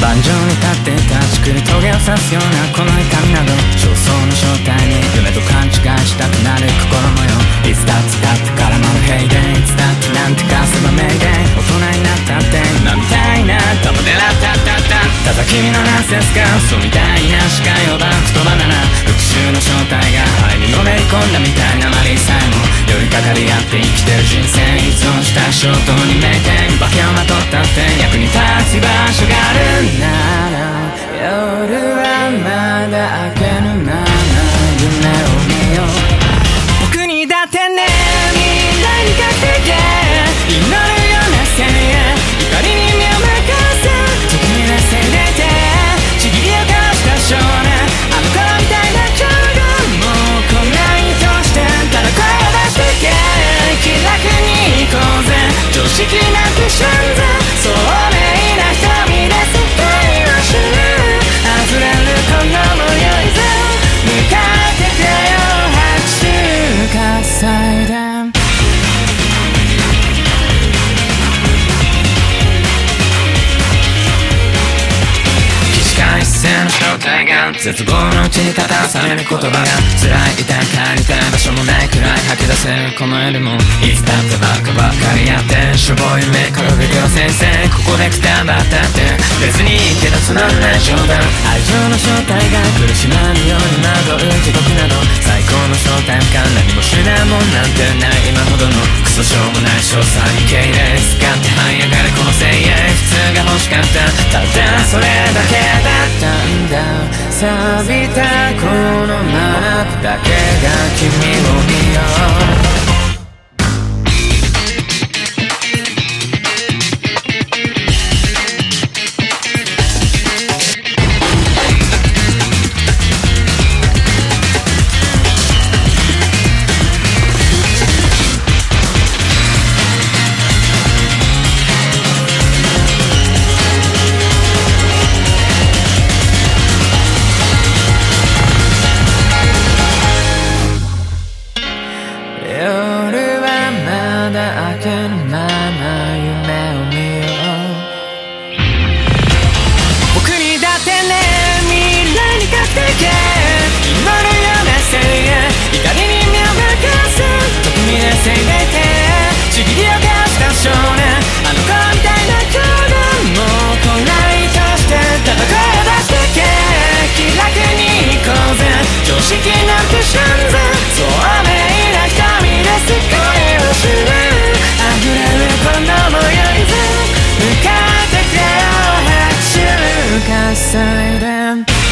盤上に立って立ちくり棘を刺すようなこの痛みなど君のナンセンスが嘘みたいな視界をバックとバナナ復讐の正体が肺にのめり込んだみたいなマリーさえも寄りかかり合って生きてる人生依存した衝動にメイデイ化けをまとったって役に立つ場所があるなら夜はまだ明けぬまま夢を見よう僕にだってね識なくしゃんぜ聡明なの正体が絶望のうちに立たされる言葉が辛い痛い帰りたい場所もないくらい吐き出せるこの夜もいつだってバカばっかりやってしょぼい目から出るよ先生ここでくたばったって別にいいけどつまんない冗談愛情の正体が苦しまぬように惑う地獄など最高の正体か何もしないもんなんてない今ほどのクソしょうもない詳細に敬礼使って這い上がるこの声援普通が欲しかった。ただそれだけだ。錆びたこのマークだけが君を見よう。夜はまだ明けぬまま夢を見よう僕にだってね未来に勝っていけ今のような声援怒りに身を任かす時に汗がいてちぎりを出した少年あの子みたいな子供もう来ないとして戦いを出してけ気楽に行こうぜ常識なんてシャンゼそう time.